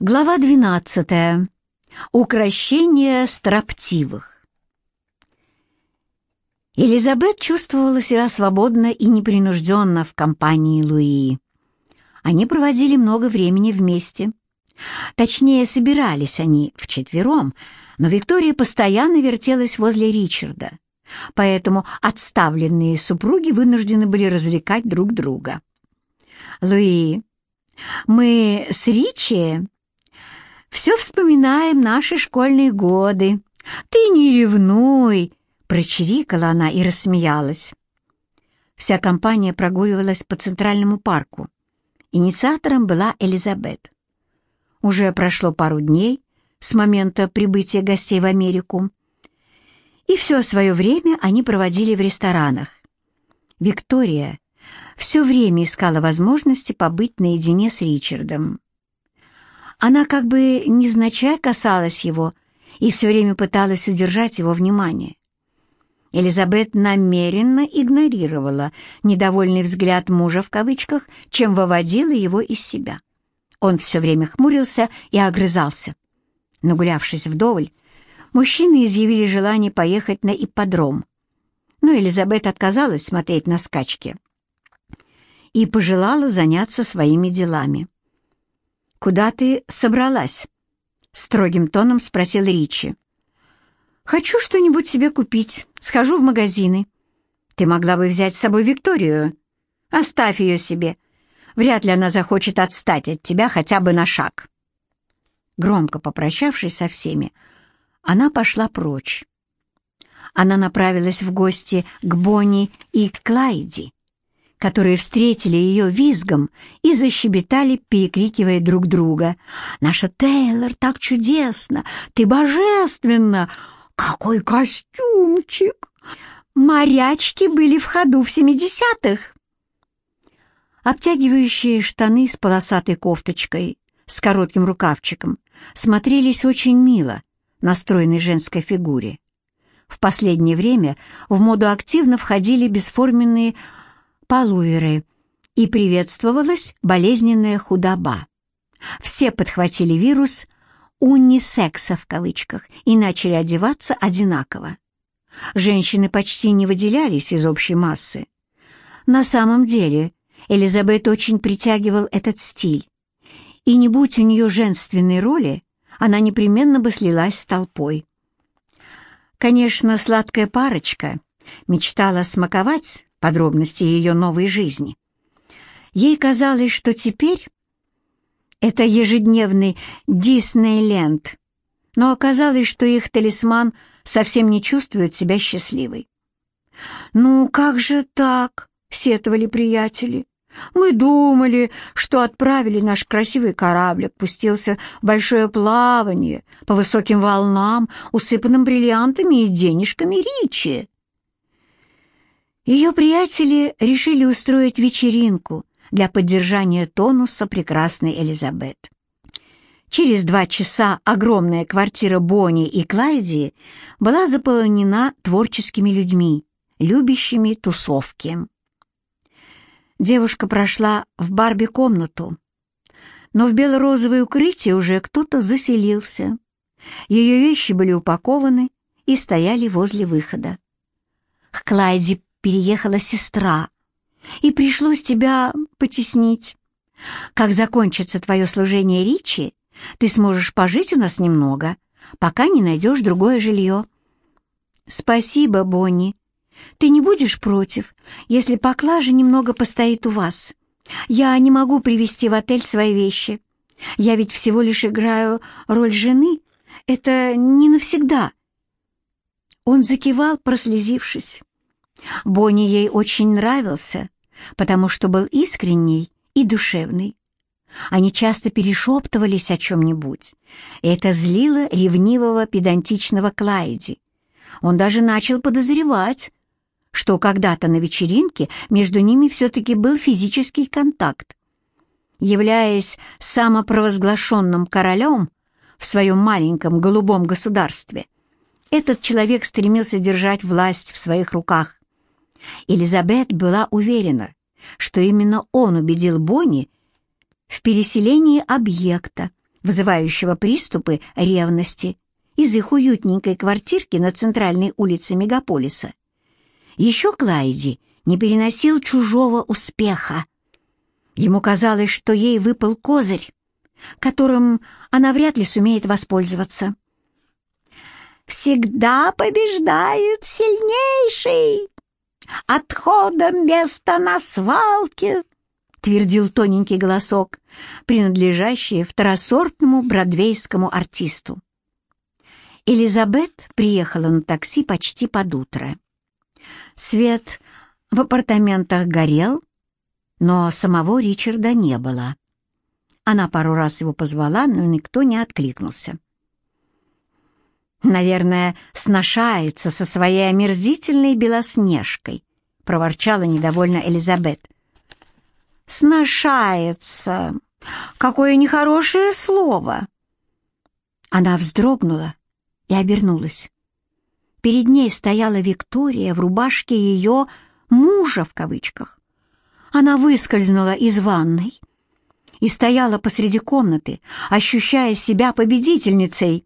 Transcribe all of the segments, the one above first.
Глава 12. Укращение строптивых. Элизабет чувствовала себя свободно и непринужденно в компании Луи. Они проводили много времени вместе. Точнее, собирались они вчетвером, но Виктория постоянно вертелась возле Ричарда, поэтому отставленные супруги вынуждены были развлекать друг друга. «Луи, мы с Ричи все вспоминаем наши школьные годы. Ты не ревнуй!» — прочирикала она и рассмеялась. Вся компания прогуливалась по Центральному парку. Инициатором была Элизабет. Уже прошло пару дней с момента прибытия гостей в Америку, и все свое время они проводили в ресторанах. Виктория все время искала возможности побыть наедине с Ричардом. Она как бы невзначай касалась его и все время пыталась удержать его внимание. Элизабет намеренно игнорировала недовольный взгляд мужа в кавычках, чем выводила его из себя. Он все время хмурился и огрызался. Нагулявшись вдоволь, мужчины изъявили желание поехать на ипподром. Но Элизабет отказалась смотреть на скачки и пожелала заняться своими делами. «Куда ты собралась?» — строгим тоном спросил Ричи. «Хочу что-нибудь себе купить. Схожу в магазины. Ты могла бы взять с собой Викторию. Оставь ее себе. Вряд ли она захочет отстать от тебя хотя бы на шаг». Громко попрощавшись со всеми, она пошла прочь. Она направилась в гости к Бонни и Клайди которые встретили ее визгом и защебетали, перекрикивая друг друга. «Наша Тейлор так чудесно! Ты божественна! Какой костюмчик! Морячки были в ходу в семидесятых!» Обтягивающие штаны с полосатой кофточкой, с коротким рукавчиком, смотрелись очень мило на стройной женской фигуре. В последнее время в моду активно входили бесформенные полуверы, и приветствовалась болезненная худоба. Все подхватили вирус «унисекса» в кавычках и начали одеваться одинаково. Женщины почти не выделялись из общей массы. На самом деле Элизабет очень притягивал этот стиль, и не будь у нее женственной роли, она непременно бы слилась с толпой. Конечно, сладкая парочка мечтала смаковать подробности ее новой жизни. Ей казалось, что теперь это ежедневный Диснейленд, но оказалось, что их талисман совсем не чувствует себя счастливой. «Ну, как же так?» — сетовали приятели. «Мы думали, что отправили наш красивый кораблик, пустился большое плавание по высоким волнам, усыпанным бриллиантами и денежками Ричи. Ее приятели решили устроить вечеринку для поддержания тонуса прекрасной Элизабет. Через два часа огромная квартира Бонни и Клайди была заполнена творческими людьми, любящими тусовки. Девушка прошла в Барби-комнату, но в бело-розовое укрытие уже кто-то заселился. Ее вещи были упакованы и стояли возле выхода. К Клайди переехала сестра, и пришлось тебя потеснить. Как закончится твое служение Ричи, ты сможешь пожить у нас немного, пока не найдешь другое жилье. Спасибо, Бонни. Ты не будешь против, если поклажа немного постоит у вас? Я не могу привезти в отель свои вещи. Я ведь всего лишь играю роль жены. Это не навсегда. Он закивал, прослезившись. Бонни ей очень нравился, потому что был искренний и душевный. Они часто перешептывались о чем-нибудь, и это злило ревнивого педантичного Клайди. Он даже начал подозревать, что когда-то на вечеринке между ними все-таки был физический контакт. Являясь самопровозглашенным королем в своем маленьком голубом государстве, этот человек стремился держать власть в своих руках, Элизабет была уверена, что именно он убедил Бонни в переселении объекта вызывающего приступы ревности из их уютненькой квартирки на центральной улице мегаполиса. Еще Клайди не переносил чужого успеха. Ему казалось, что ей выпал козырь, которым она вряд ли сумеет воспользоваться. «Всегда побеждает сильнейший! Отходом места на свалке!» — твердил тоненький голосок, принадлежащий второсортному бродвейскому артисту. Элизабет приехала на такси почти под утро. Свет в апартаментах горел, но самого Ричарда не было. Она пару раз его позвала, но никто не откликнулся. «Наверное, сношается со своей омерзительной белоснежкой», — проворчала недовольно Элизабет. «Сношается! Какое нехорошее слово!» Она вздрогнула и обернулась. Перед ней стояла Виктория в рубашке ее «мужа» в кавычках. Она выскользнула из ванной и стояла посреди комнаты, ощущая себя победительницей.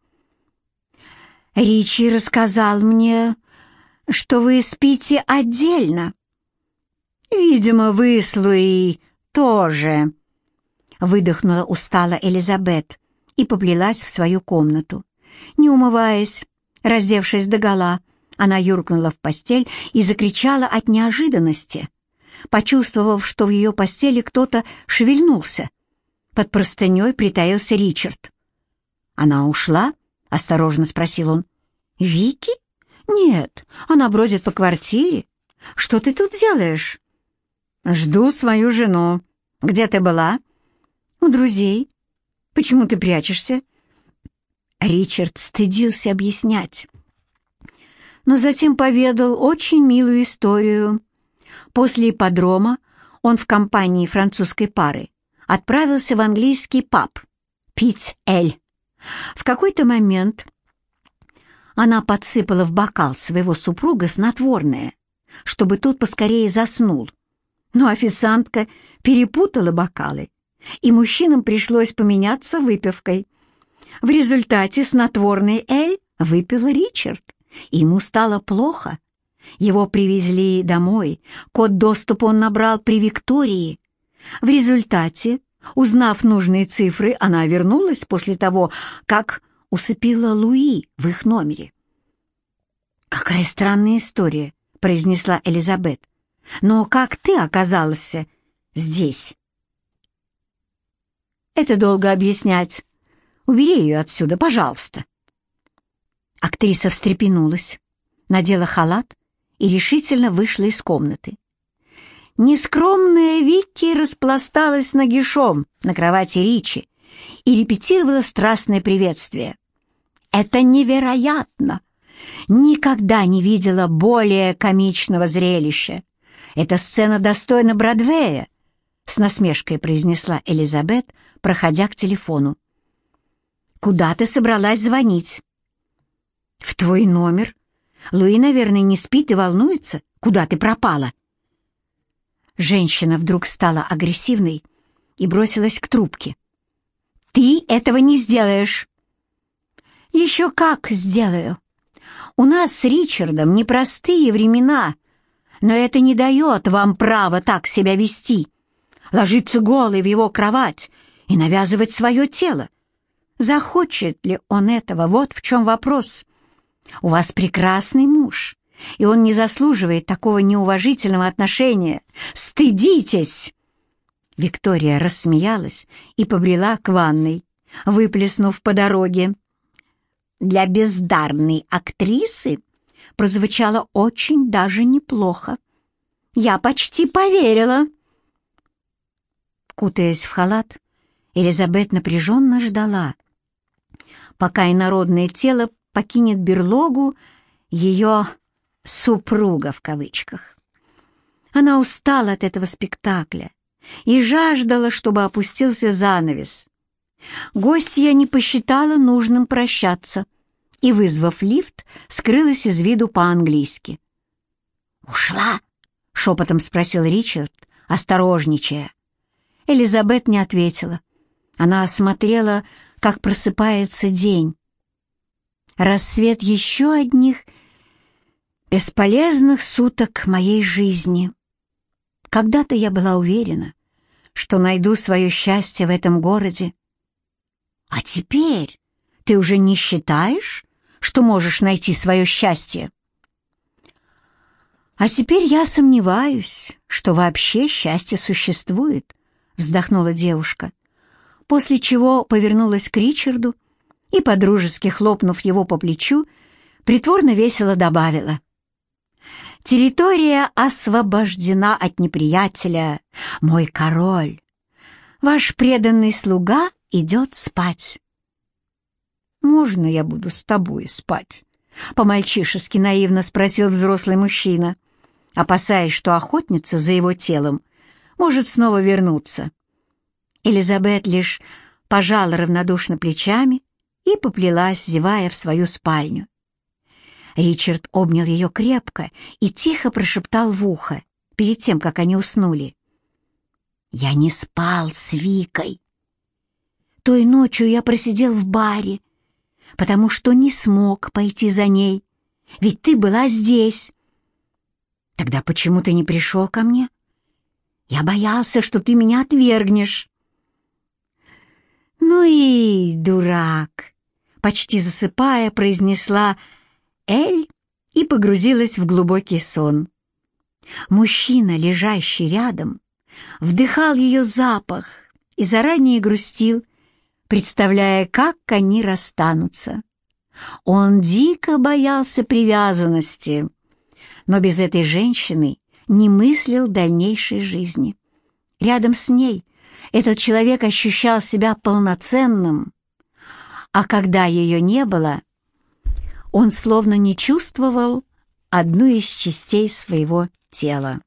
«Ричи рассказал мне, что вы спите отдельно. Видимо, вы с Луи тоже!» Выдохнула устало Элизабет и поплелась в свою комнату. Не умываясь, раздевшись догола, она юркнула в постель и закричала от неожиданности, почувствовав, что в ее постели кто-то шевельнулся. Под простыней притаился Ричард. «Она ушла?» — осторожно спросил он. «Вики? Нет, она бродит по квартире. Что ты тут делаешь?» «Жду свою жену. Где ты была?» «У друзей. Почему ты прячешься?» Ричард стыдился объяснять, но затем поведал очень милую историю. После ипподрома он в компании французской пары отправился в английский паб пить эль. В какой-то момент она подсыпала в бокал своего супруга снотворное, чтобы тот поскорее заснул но официантка перепутала бокалы, и мужчинам пришлось поменяться выпивкой. В результате снотворный Эль выпил Ричард, ему стало плохо. Его привезли домой, код доступа он набрал при Виктории. В результате, узнав нужные цифры, она вернулась после того, как усыпила Луи в их номере. «Какая странная история», — произнесла Элизабет. Но как ты оказался здесь? Это долго объяснять. Убери ее отсюда, пожалуйста. Актриса встрепенулась, надела халат и решительно вышла из комнаты. Нескромная Вики распласталась нагишом на кровати Ричи и репетировала страстное приветствие. «Это невероятно! Никогда не видела более комичного зрелища. Эта сцена достойна Бродвея», — с насмешкой произнесла Элизабет, проходя к телефону. «Куда ты собралась звонить?» «В твой номер. Луи, наверное, не спит и волнуется. Куда ты пропала?» Женщина вдруг стала агрессивной и бросилась к трубке. «Ты этого не сделаешь!» «Еще как сделаю! У нас с Ричардом непростые времена!» но это не дает вам права так себя вести, ложиться голый в его кровать и навязывать свое тело. Захочет ли он этого? Вот в чем вопрос. У вас прекрасный муж, и он не заслуживает такого неуважительного отношения. Стыдитесь!» Виктория рассмеялась и побрела к ванной, выплеснув по дороге. «Для бездарной актрисы прозвучало очень даже неплохо. Я почти поверила. Кутаясь в халат, Элизабет напряженно ждала, пока инородное тело покинет берлогу ее «супруга» в кавычках. Она устала от этого спектакля и жаждала, чтобы опустился занавес. Гостья не посчитала нужным прощаться — и, вызвав лифт, скрылась из виду по-английски. «Ушла?» — шепотом спросил Ричард, осторожничая. Элизабет не ответила. Она осмотрела как просыпается день. Рассвет еще одних бесполезных суток моей жизни. Когда-то я была уверена, что найду свое счастье в этом городе. А теперь ты уже не считаешь, что можешь найти свое счастье? А теперь я сомневаюсь, что вообще счастье существует, вздохнула девушка, после чего повернулась к Ричарду и, подружески хлопнув его по плечу, притворно весело добавила. «Территория освобождена от неприятеля, мой король. Ваш преданный слуга идет спать». «Можно я буду с тобой спать?» — по-мальчишески наивно спросил взрослый мужчина, опасаясь, что охотница за его телом может снова вернуться. Элизабет лишь пожала равнодушно плечами и поплелась, зевая в свою спальню. Ричард обнял ее крепко и тихо прошептал в ухо, перед тем, как они уснули. «Я не спал с Викой. Той ночью я просидел в баре, потому что не смог пойти за ней, ведь ты была здесь. Тогда почему ты не пришел ко мне? Я боялся, что ты меня отвергнешь. Ну и дурак, почти засыпая, произнесла Эль и погрузилась в глубокий сон. Мужчина, лежащий рядом, вдыхал ее запах и заранее грустил, представляя, как они расстанутся. Он дико боялся привязанности, но без этой женщины не мыслил дальнейшей жизни. Рядом с ней этот человек ощущал себя полноценным, а когда ее не было, он словно не чувствовал одну из частей своего тела.